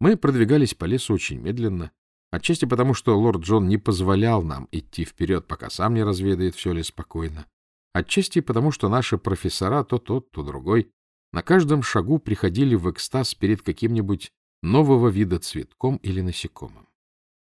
Мы продвигались по лесу очень медленно, отчасти потому, что лорд Джон не позволял нам идти вперед, пока сам не разведает, все ли спокойно, отчасти потому, что наши профессора, то тот, то другой, на каждом шагу приходили в экстаз перед каким-нибудь нового вида цветком или насекомым.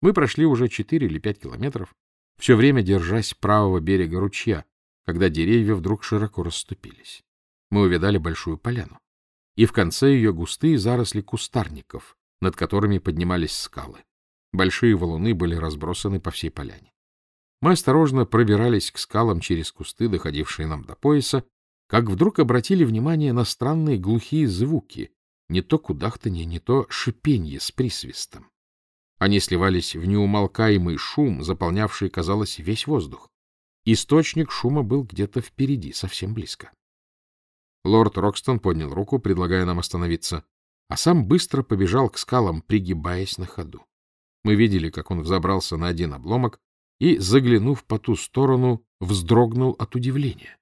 Мы прошли уже четыре или пять километров, все время держась правого берега ручья, когда деревья вдруг широко расступились. Мы увидали большую поляну, и в конце ее густые заросли кустарников, над которыми поднимались скалы. Большие валуны были разбросаны по всей поляне. Мы осторожно пробирались к скалам через кусты, доходившие нам до пояса, как вдруг обратили внимание на странные глухие звуки, не то кудахтанье, не то шипенье с присвистом. Они сливались в неумолкаемый шум, заполнявший, казалось, весь воздух. Источник шума был где-то впереди, совсем близко. Лорд Рокстон поднял руку, предлагая нам остановиться, а сам быстро побежал к скалам, пригибаясь на ходу. Мы видели, как он взобрался на один обломок и, заглянув по ту сторону, вздрогнул от удивления,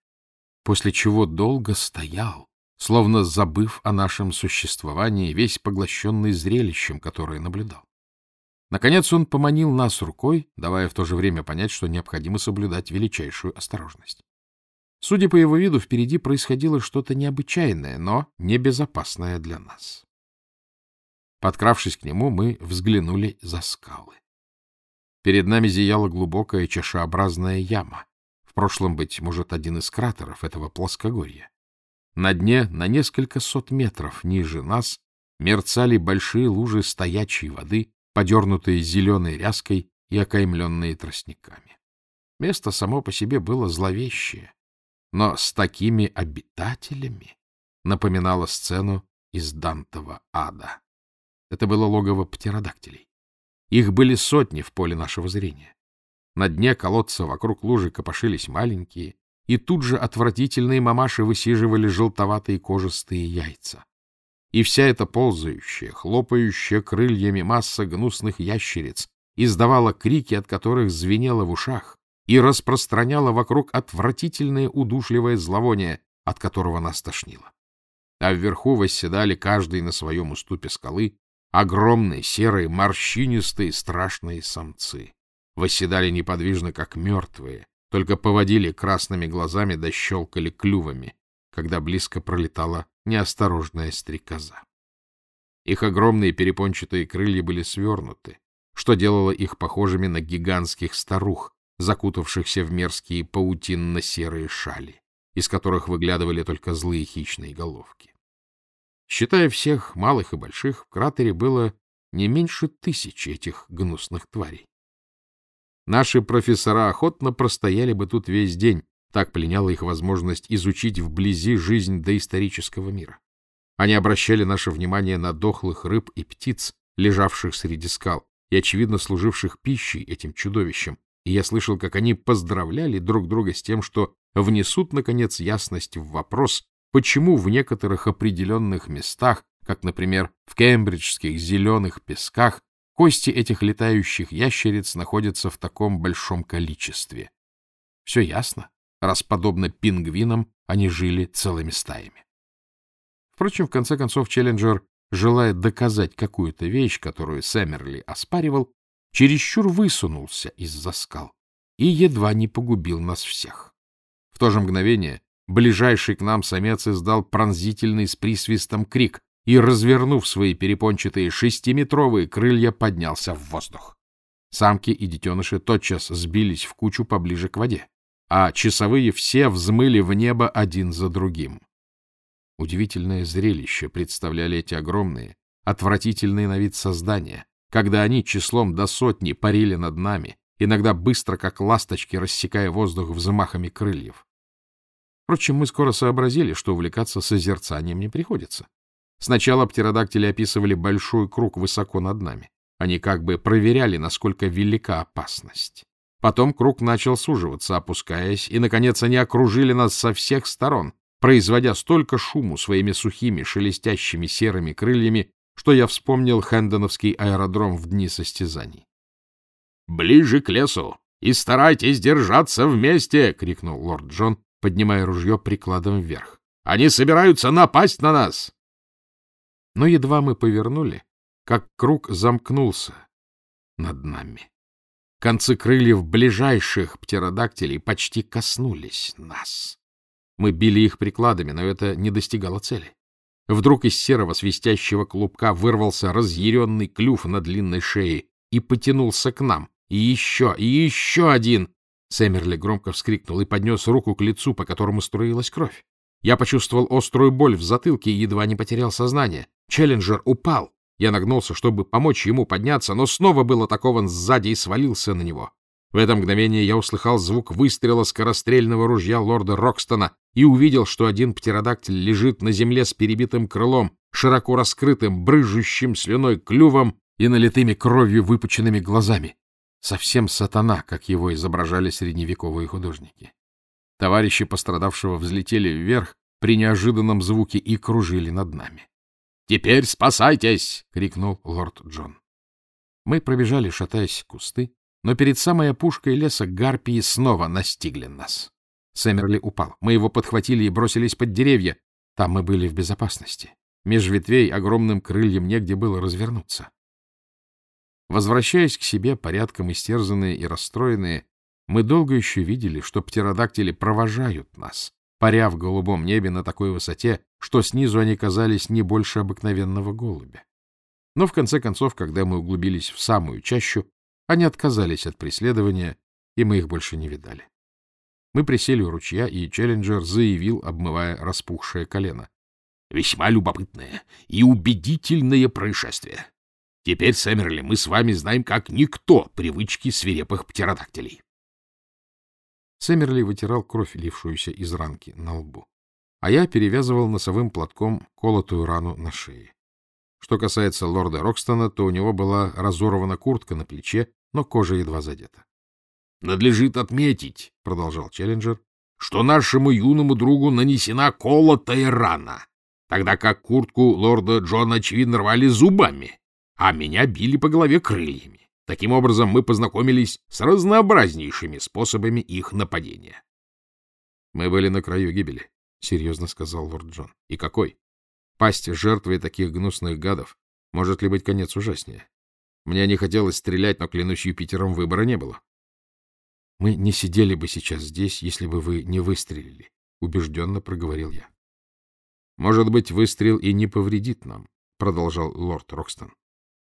после чего долго стоял, словно забыв о нашем существовании, весь поглощенный зрелищем, которое наблюдал. Наконец он поманил нас рукой, давая в то же время понять, что необходимо соблюдать величайшую осторожность. Судя по его виду, впереди происходило что-то необычайное, но небезопасное для нас. Подкравшись к нему, мы взглянули за скалы. Перед нами зияла глубокая чашеобразная яма, в прошлом, быть может, один из кратеров этого плоскогорья. На дне, на несколько сот метров ниже нас, мерцали большие лужи стоячей воды, подернутые зеленой ряской и окаймленные тростниками. Место само по себе было зловещее, но с такими обитателями напоминало сцену из Дантова ада. Это было логово птеродактилей. Их были сотни в поле нашего зрения. На дне колодца вокруг лужи копошились маленькие, и тут же отвратительные мамаши высиживали желтоватые кожистые яйца. И вся эта ползающая, хлопающая крыльями масса гнусных ящериц издавала крики, от которых звенело в ушах, и распространяла вокруг отвратительное удушливое зловоние, от которого нас тошнило. А вверху восседали каждый на своем уступе скалы огромные, серые, морщинистые, страшные самцы. Восседали неподвижно, как мертвые, только поводили красными глазами да щелкали клювами, когда близко пролетала неосторожная стрекоза. Их огромные перепончатые крылья были свернуты, что делало их похожими на гигантских старух, закутавшихся в мерзкие паутинно-серые шали, из которых выглядывали только злые хищные головки. Считая всех, малых и больших, в кратере было не меньше тысячи этих гнусных тварей. Наши профессора охотно простояли бы тут весь день, так пленяла их возможность изучить вблизи жизнь доисторического мира. Они обращали наше внимание на дохлых рыб и птиц, лежавших среди скал и, очевидно, служивших пищей этим чудовищам, и я слышал, как они поздравляли друг друга с тем, что внесут, наконец, ясность в вопрос, почему в некоторых определенных местах, как, например, в кембриджских зеленых песках, кости этих летающих ящериц находятся в таком большом количестве. Все ясно, раз, подобно пингвинам, они жили целыми стаями. Впрочем, в конце концов, Челленджер, желая доказать какую-то вещь, которую Сэмерли оспаривал, чересчур высунулся из-за скал и едва не погубил нас всех. В то же мгновение ближайший к нам самец издал пронзительный с присвистом крик и, развернув свои перепончатые шестиметровые крылья, поднялся в воздух. Самки и детеныши тотчас сбились в кучу поближе к воде, а часовые все взмыли в небо один за другим. Удивительное зрелище представляли эти огромные, отвратительные на вид создания, когда они числом до сотни парили над нами, иногда быстро, как ласточки, рассекая воздух взмахами крыльев. Впрочем, мы скоро сообразили, что увлекаться созерцанием не приходится. Сначала птеродактили описывали большой круг высоко над нами. Они как бы проверяли, насколько велика опасность. Потом круг начал суживаться, опускаясь, и, наконец, они окружили нас со всех сторон, производя столько шуму своими сухими, шелестящими серыми крыльями, что я вспомнил Хэндоновский аэродром в дни состязаний. — Ближе к лесу! И старайтесь держаться вместе! — крикнул лорд Джон, поднимая ружье прикладом вверх. — Они собираются напасть на нас! Но едва мы повернули, как круг замкнулся над нами. Концы крыльев ближайших птеродактилей почти коснулись нас. Мы били их прикладами, но это не достигало цели. Вдруг из серого свистящего клубка вырвался разъяренный клюв на длинной шее и потянулся к нам. И еще, и еще один! Сэмерли громко вскрикнул и поднес руку к лицу, по которому струилась кровь. Я почувствовал острую боль в затылке и едва не потерял сознание. Челленджер упал. Я нагнулся, чтобы помочь ему подняться, но снова был атакован сзади и свалился на него. В это мгновение я услыхал звук выстрела скорострельного ружья лорда Рокстона и увидел, что один птеродактиль лежит на земле с перебитым крылом, широко раскрытым, брыжущим слюной клювом и налитыми кровью выпученными глазами. Совсем сатана, как его изображали средневековые художники. Товарищи пострадавшего взлетели вверх при неожиданном звуке и кружили над нами. — Теперь спасайтесь! — крикнул лорд Джон. Мы пробежали, шатаясь кусты, но перед самой опушкой леса гарпии снова настигли нас. Сэмерли упал. Мы его подхватили и бросились под деревья. Там мы были в безопасности. Меж ветвей огромным крыльям негде было развернуться. Возвращаясь к себе, порядком истерзанные и расстроенные, мы долго еще видели, что птеродактили провожают нас, паря в голубом небе на такой высоте, что снизу они казались не больше обыкновенного голубя. Но в конце концов, когда мы углубились в самую чащу, они отказались от преследования, и мы их больше не видали. Мы присели у ручья, и Челленджер заявил, обмывая распухшее колено. — Весьма любопытное и убедительное происшествие. Теперь, Сэмерли, мы с вами знаем как никто привычки свирепых птеродактилей. Сэмерли вытирал кровь, лившуюся из ранки на лбу, а я перевязывал носовым платком колотую рану на шее. Что касается лорда Рокстона, то у него была разорвана куртка на плече, но кожа едва задета. — Надлежит отметить, — продолжал Челленджер, — что нашему юному другу нанесена колотая рана, тогда как куртку лорда Джона, очевидно, рвали зубами, а меня били по голове крыльями. Таким образом, мы познакомились с разнообразнейшими способами их нападения. — Мы были на краю гибели, — серьезно сказал лорд Джон. — И какой? Пасть жертвой таких гнусных гадов может ли быть конец ужаснее? Мне не хотелось стрелять, но, клянусь Юпитером, выбора не было. — Мы не сидели бы сейчас здесь, если бы вы не выстрелили, — убежденно проговорил я. — Может быть, выстрел и не повредит нам, — продолжал лорд Рокстон.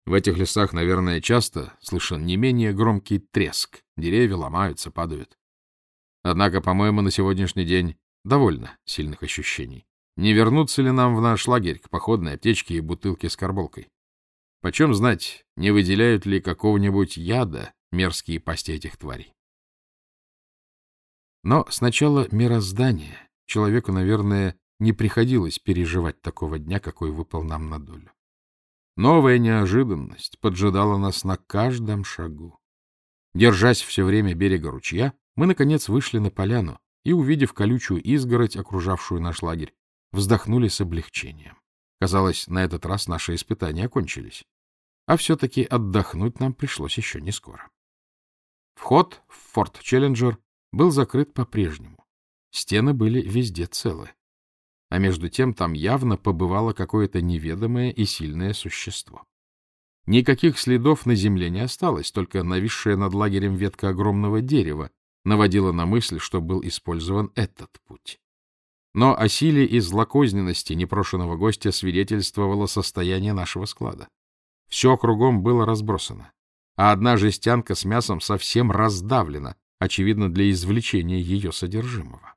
В этих лесах, наверное, часто слышен не менее громкий треск. Деревья ломаются, падают. Однако, по-моему, на сегодняшний день довольно сильных ощущений. Не вернуться ли нам в наш лагерь к походной аптечке и бутылке с карболкой? Почем знать, не выделяют ли какого-нибудь яда мерзкие пасти этих тварей? Но сначала мироздание. Человеку, наверное, не приходилось переживать такого дня, какой выпал нам на долю. Новая неожиданность поджидала нас на каждом шагу. Держась все время берега ручья, мы, наконец, вышли на поляну и, увидев колючую изгородь, окружавшую наш лагерь, вздохнули с облегчением. Казалось, на этот раз наши испытания окончились. А все-таки отдохнуть нам пришлось еще не скоро. Вход в форт Челленджер был закрыт по-прежнему. Стены были везде целы. А между тем там явно побывало какое-то неведомое и сильное существо. Никаких следов на земле не осталось, только нависшая над лагерем ветка огромного дерева наводила на мысль, что был использован этот путь. Но о силе и злокозненности непрошенного гостя свидетельствовало состояние нашего склада. Все кругом было разбросано, а одна жестянка с мясом совсем раздавлена, очевидно, для извлечения ее содержимого.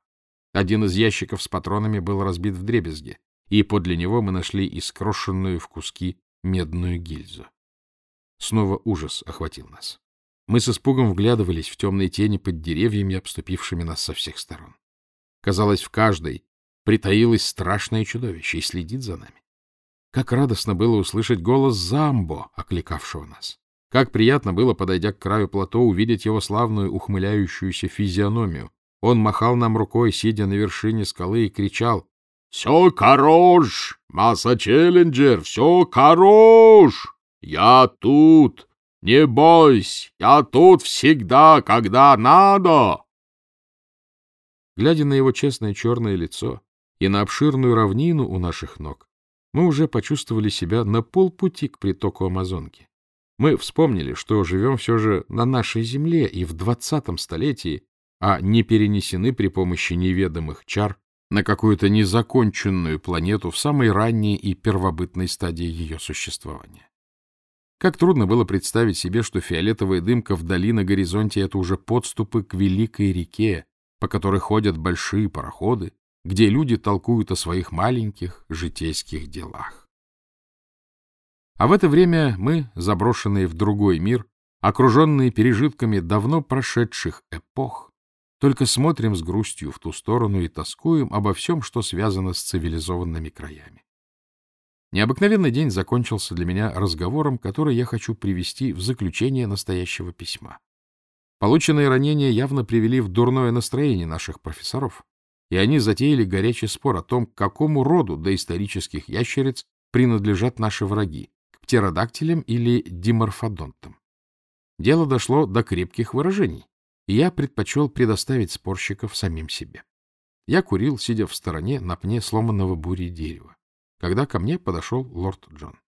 Один из ящиков с патронами был разбит в дребезге, и подле него мы нашли искрошенную в куски медную гильзу. Снова ужас охватил нас. Мы с испугом вглядывались в темные тени под деревьями, обступившими нас со всех сторон. Казалось, в каждой притаилось страшное чудовище и следит за нами. Как радостно было услышать голос Замбо, окликавшего нас. Как приятно было, подойдя к краю плато, увидеть его славную ухмыляющуюся физиономию. Он махал нам рукой, сидя на вершине скалы, и кричал «Все хорош, масса Челленджер, все хорош! Я тут! Не бойся, я тут всегда, когда надо!» Глядя на его честное черное лицо, и на обширную равнину у наших ног, мы уже почувствовали себя на полпути к притоку Амазонки. Мы вспомнили, что живем все же на нашей земле и в двадцатом столетии, а не перенесены при помощи неведомых чар на какую-то незаконченную планету в самой ранней и первобытной стадии ее существования. Как трудно было представить себе, что фиолетовая дымка вдали на горизонте — это уже подступы к великой реке, по которой ходят большие пароходы, где люди толкуют о своих маленьких житейских делах. А в это время мы, заброшенные в другой мир, окруженные пережитками давно прошедших эпох, только смотрим с грустью в ту сторону и тоскуем обо всем, что связано с цивилизованными краями. Необыкновенный день закончился для меня разговором, который я хочу привести в заключение настоящего письма. Полученные ранения явно привели в дурное настроение наших профессоров, и они затеяли горячий спор о том, к какому роду доисторических ящериц принадлежат наши враги, к птеродактилям или диморфодонтам. Дело дошло до крепких выражений, и я предпочел предоставить спорщиков самим себе. Я курил, сидя в стороне на пне сломанного бури дерева, когда ко мне подошел лорд Джон.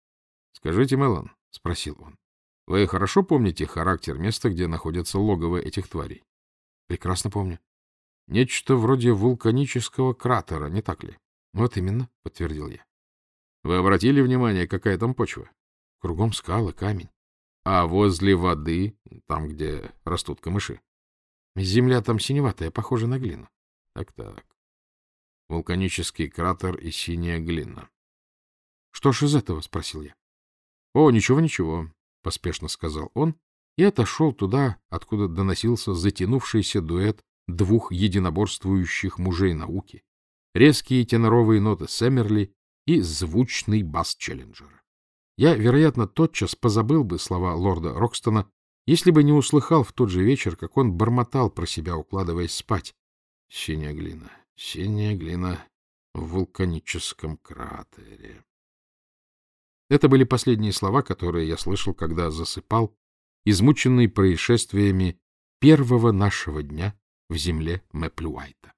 — Скажите, Мелан, — спросил он, — вы хорошо помните характер места, где находятся логово этих тварей? — Прекрасно помню. — Нечто вроде вулканического кратера, не так ли? — Вот именно, — подтвердил я. — Вы обратили внимание, какая там почва? — Кругом скалы, камень. А возле воды, там, где растут камыши? Земля там синеватая, похожа на глину. Так-так. Вулканический кратер и синяя глина. — Что ж из этого? — спросил я. — О, ничего-ничего, — поспешно сказал он и отошел туда, откуда доносился затянувшийся дуэт двух единоборствующих мужей науки, резкие теноровые ноты Сэмерли и звучный бас Челленджера. Я, вероятно, тотчас позабыл бы слова лорда Рокстона, если бы не услыхал в тот же вечер, как он бормотал про себя, укладываясь спать. Синяя глина, синяя глина в вулканическом кратере. Это были последние слова, которые я слышал, когда засыпал, измученный происшествиями первого нашего дня в земле Мэплюайта.